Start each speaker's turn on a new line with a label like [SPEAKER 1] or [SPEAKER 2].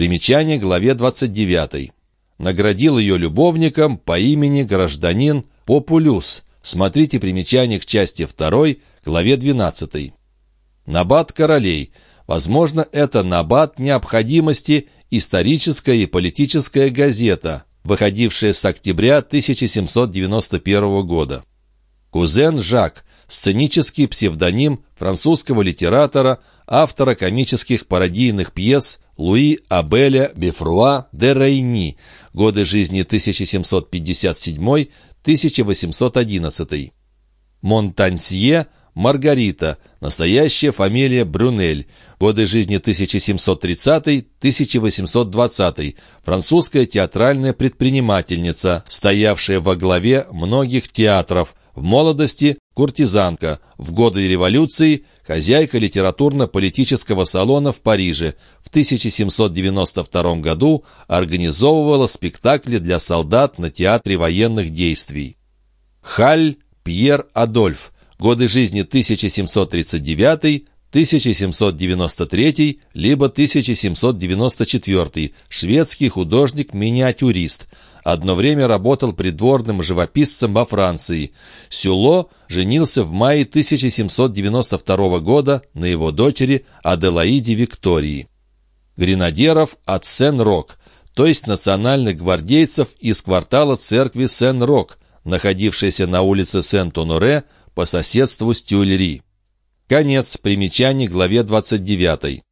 [SPEAKER 1] Примечание главе 29. Наградил ее любовником по имени гражданин Популюс. Смотрите примечание к части 2, главе 12. Набат королей. Возможно, это набат необходимости историческая и политическая газета, выходившая с октября 1791 года. Кузен Жак – сценический псевдоним французского литератора, автора комических пародийных пьес Луи Абеля Бефруа де Рейни, годы жизни 1757-1811. Монтансье Маргарита, настоящая фамилия Брюнель, годы жизни 1730-1820, французская театральная предпринимательница, стоявшая во главе многих театров, в молодости – куртизанка, в годы революции – хозяйка литературно-политического салона в Париже. В 1792 году организовывала спектакли для солдат на театре военных действий. Халь Пьер Адольф. Годы жизни 1739 1793 либо 1794, шведский художник-миниатюрист. Одно время работал придворным живописцем во Франции. Сюло женился в мае 1792 года на его дочери Аделаиде Виктории. Гренадеров от Сен-Рок, то есть национальных гвардейцев из квартала церкви Сен-Рок, находившейся на улице Сен-Тоноре по соседству с Тюльри. Конец примечаний главе 29.